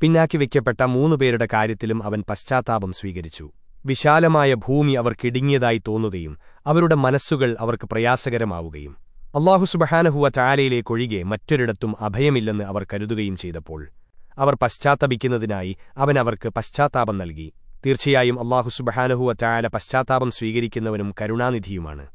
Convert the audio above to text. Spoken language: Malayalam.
പിന്നാക്കി വയ്ക്കപ്പെട്ട മൂന്നുപേരുടെ കാര്യത്തിലും അവൻ പശ്ചാത്താപം സ്വീകരിച്ചു. വിശാലമായ ഭൂമി അവർക്കിടുങ്ങിയതായി തോന്നുകയും അവരുടെ മനസ്സുകൾ അവർക്ക് പ്രയാസകരമാവുകയും. അള്ളാഹു സുബഹാനഹുവ ചാലയിലേക്കൊഴികെ മറ്റൊരിടത്തും അഭയമില്ലെന്ന് അവർ കരുതുകയും ചെയ്തപ്പോൾ അവർ പശ്ചാത്തപിക്കുന്നതിനായി അവൻ അവർക്ക് പശ്ചാത്താപം നൽകി. തീർച്ചയായും അള്ളാഹു സുബഹാനഹുവ ചായാല പശ്ചാത്താപം സ്വീകരിക്കുന്നവനും കരുണാനിധിയുമാണ്.